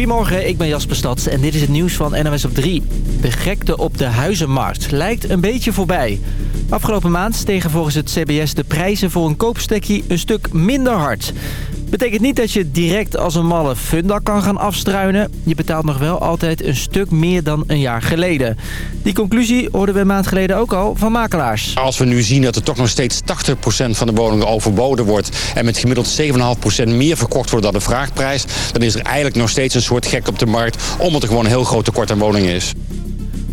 Goedemorgen, ik ben Jasper Stads en dit is het nieuws van NOS op 3. De gekte op de huizenmarkt lijkt een beetje voorbij. Afgelopen maand stegen volgens het CBS de prijzen voor een koopstekkie een stuk minder hard. Betekent niet dat je direct als een malle funda kan gaan afstruinen. Je betaalt nog wel altijd een stuk meer dan een jaar geleden. Die conclusie hoorden we een maand geleden ook al van makelaars. Als we nu zien dat er toch nog steeds 80% van de woningen overboden wordt... en met gemiddeld 7,5% meer verkocht wordt dan de vraagprijs... dan is er eigenlijk nog steeds een soort gek op de markt... omdat er gewoon een heel groot tekort aan woningen is.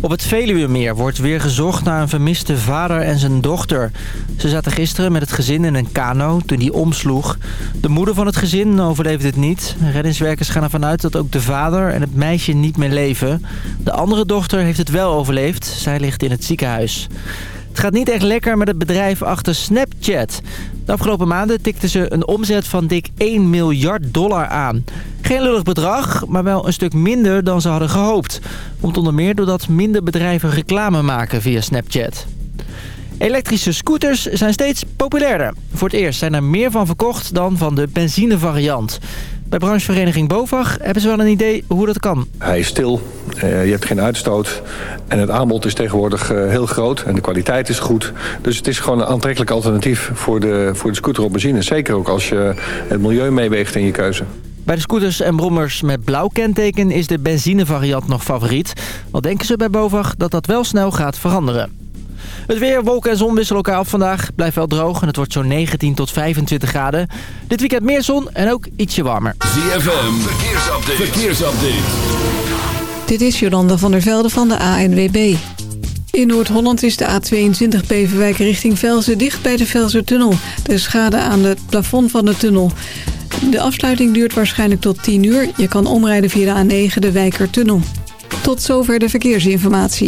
Op het Veluwemeer wordt weer gezocht naar een vermiste vader en zijn dochter. Ze zaten gisteren met het gezin in een kano toen die omsloeg. De moeder van het gezin overleefde het niet. Reddingswerkers gaan ervan uit dat ook de vader en het meisje niet meer leven. De andere dochter heeft het wel overleefd. Zij ligt in het ziekenhuis. Het gaat niet echt lekker met het bedrijf achter Snapchat. De afgelopen maanden tikten ze een omzet van dik 1 miljard dollar aan. Geen lullig bedrag, maar wel een stuk minder dan ze hadden gehoopt. Komt onder meer doordat minder bedrijven reclame maken via Snapchat. Elektrische scooters zijn steeds populairder. Voor het eerst zijn er meer van verkocht dan van de benzinevariant. Bij branchevereniging BOVAG hebben ze wel een idee hoe dat kan. Hij is stil, eh, je hebt geen uitstoot en het aanbod is tegenwoordig eh, heel groot en de kwaliteit is goed. Dus het is gewoon een aantrekkelijk alternatief voor de, voor de scooter op benzine. Zeker ook als je het milieu meeweegt in je keuze. Bij de scooters en brommers met blauw kenteken is de benzinevariant nog favoriet. Al denken ze bij BOVAG dat dat wel snel gaat veranderen. Het weer, wolken en zon wisselen elkaar op vandaag. Blijft wel droog en het wordt zo'n 19 tot 25 graden. Dit weekend meer zon en ook ietsje warmer. ZFM, verkeersupdate. verkeersupdate. Dit is Jolanda van der Velde van de ANWB. In Noord-Holland is de A22 Beverwijk richting Velzen dicht bij de Velzertunnel. Er is schade aan het plafond van de tunnel. De afsluiting duurt waarschijnlijk tot 10 uur. Je kan omrijden via de A9 de Wijkertunnel. Tot zover de verkeersinformatie.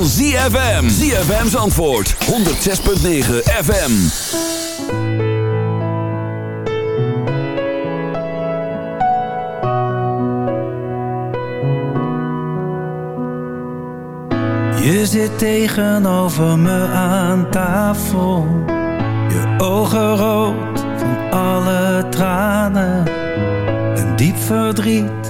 Van ZFM. ZFM's antwoord 106.9 FM. Je zit tegenover me aan tafel. Je ogen rood van alle tranen. Een diep verdriet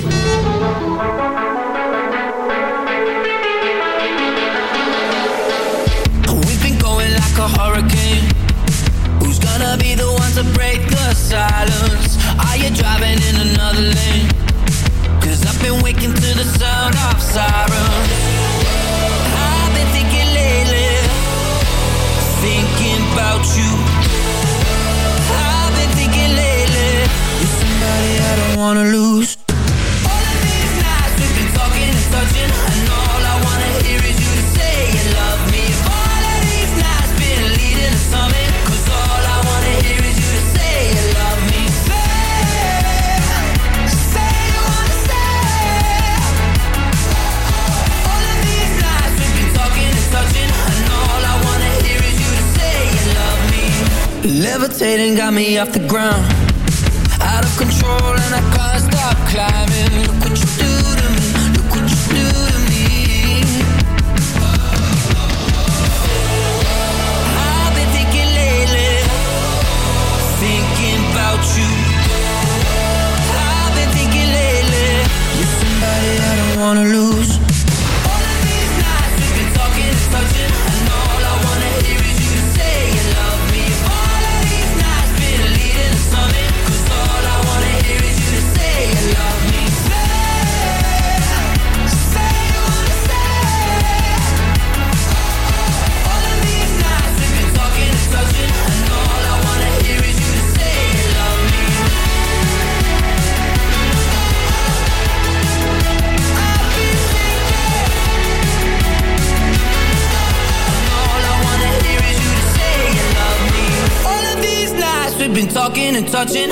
got me off the ground. touching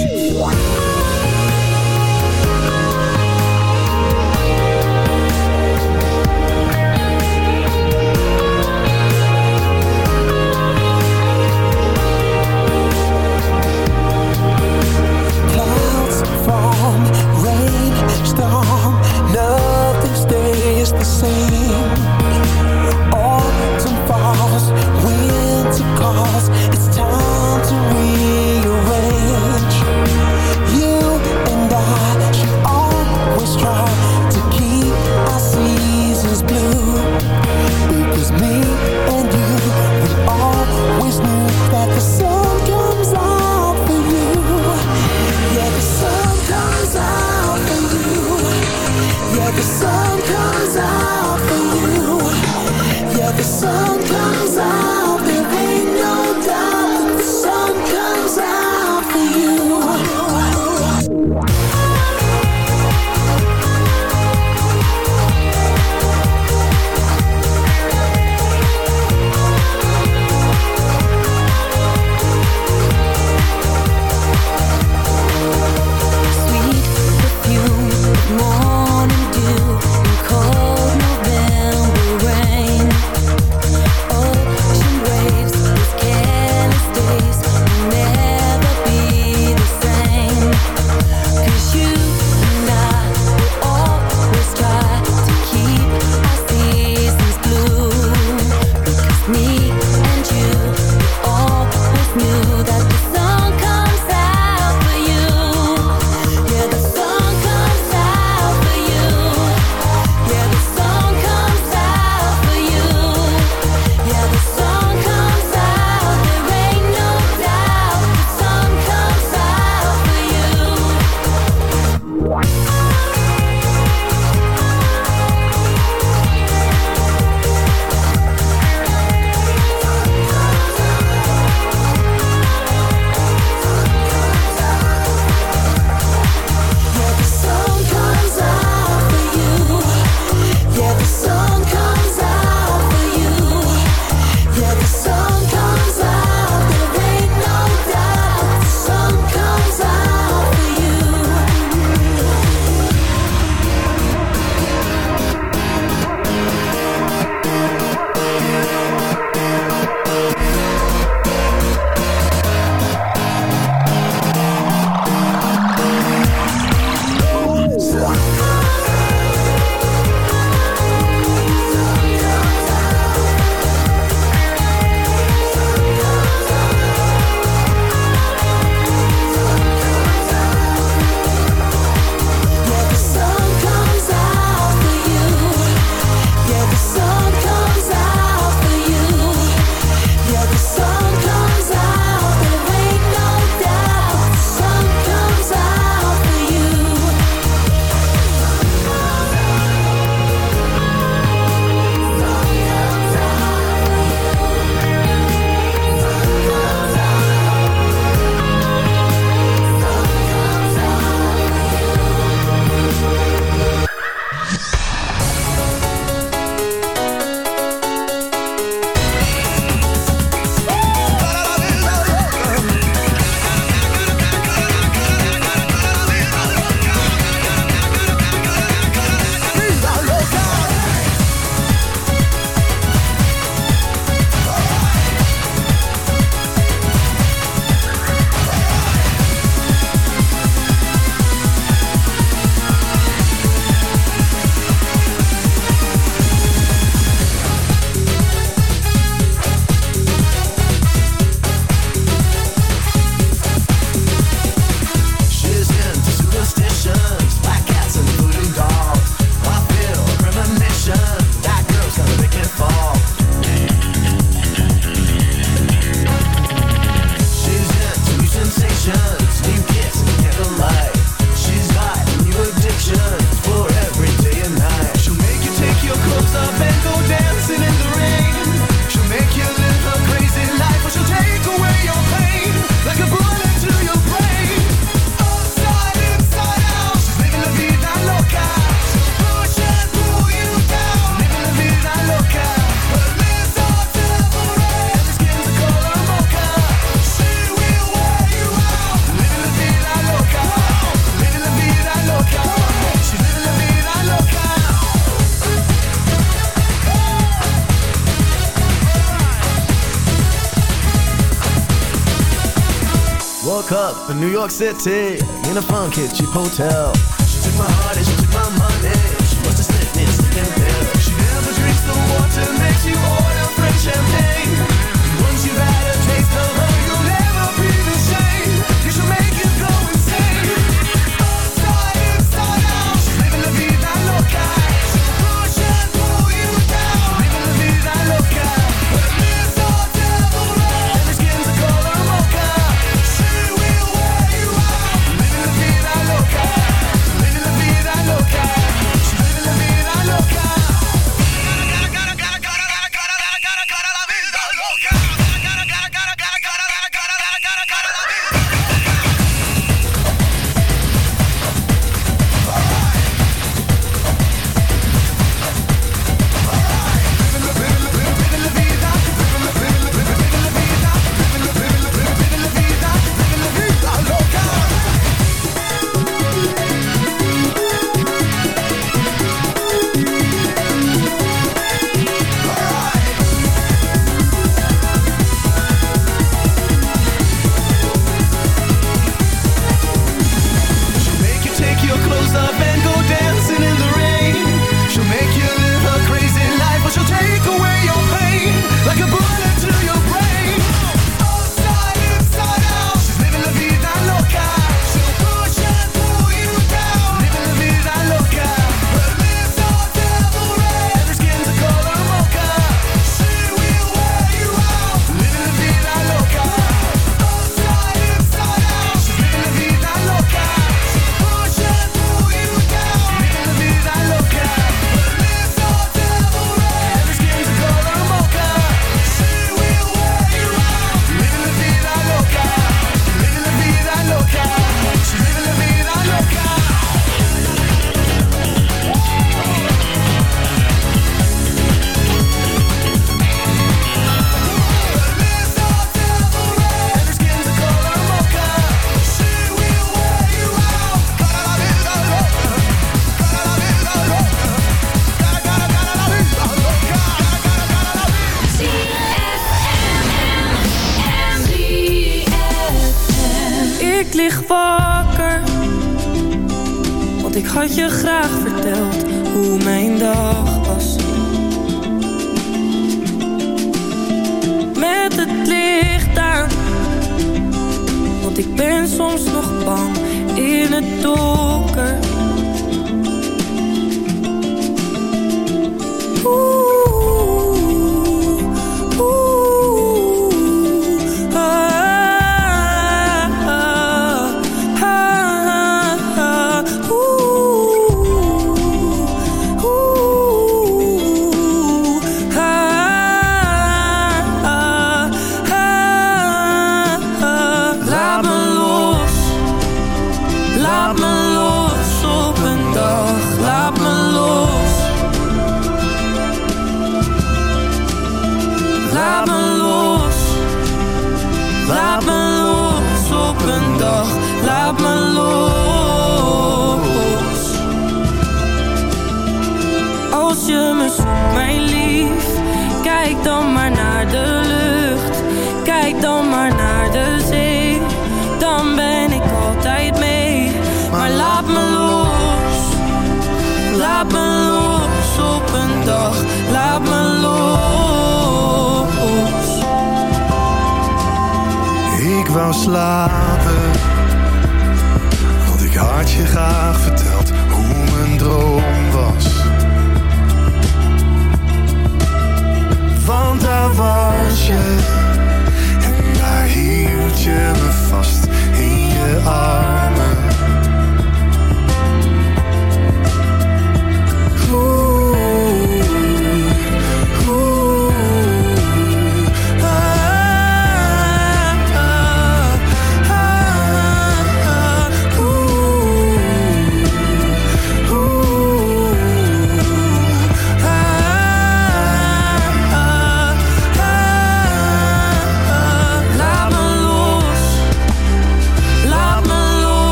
City in a funky cheap hotel. She took my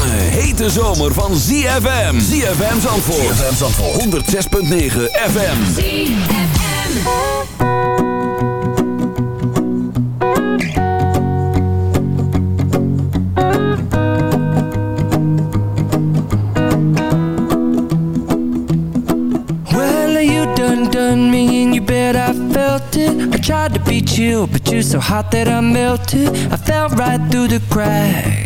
hete zomer van ZFM. ZFM Zandvoort. ZFM Zandvoort. 106.9 FM. Well, you done done me and you bet I felt it. I tried to beat you, but you're so hot that I melted. I fell right through the cracks.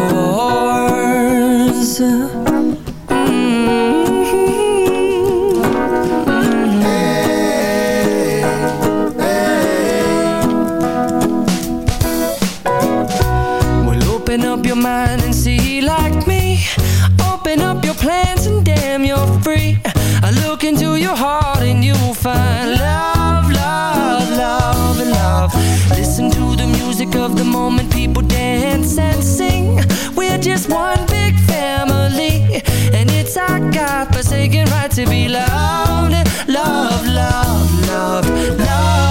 Mm-hmm. Well, open up your mind and see like me. Open up your plans and damn, you're free. I look into your heart and you'll find love, love, love, love. Listen to the music of the moment, people dance and sing. We're just one God-forsaken right to be loved, love, love, love, loved.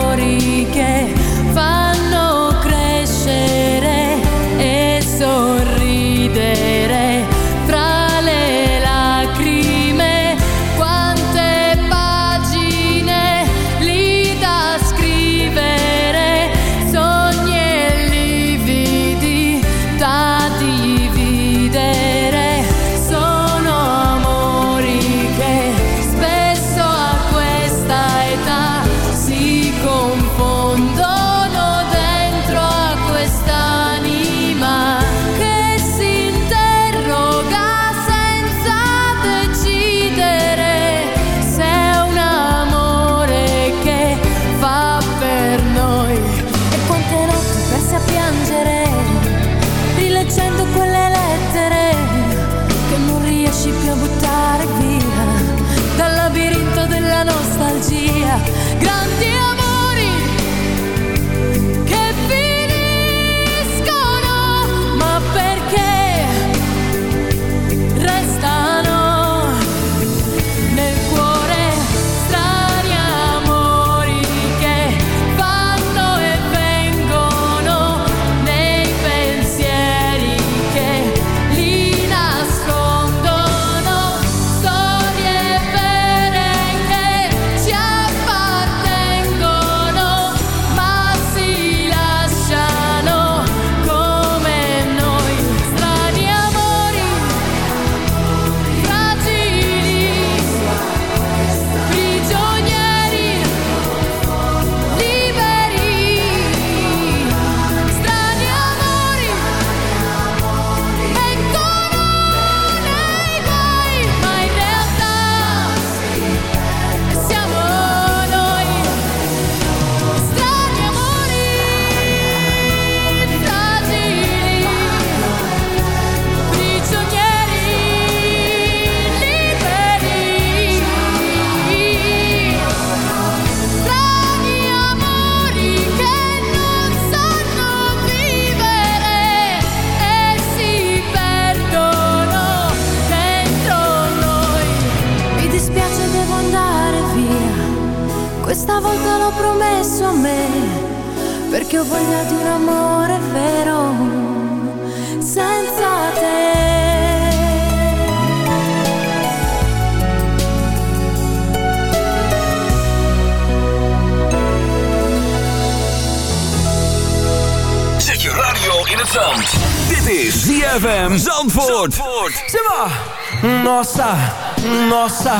A me perché ho voglia di un amore vero senza te Zet je radio in het zand. Dit is ZFM Zandvoort. Maar. Nossa, nossa,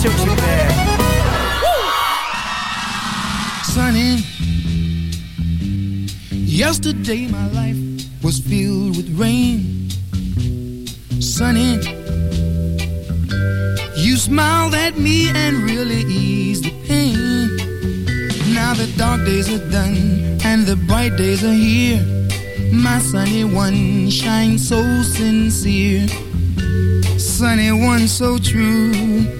Ai, se eu te pego. Sunny. Yesterday my life was filled with rain. Sunny. You smiled at me and really eased the pain. Now the dark days are done and the bright days are here. My sunny one shines so sincere. Sunny one so true.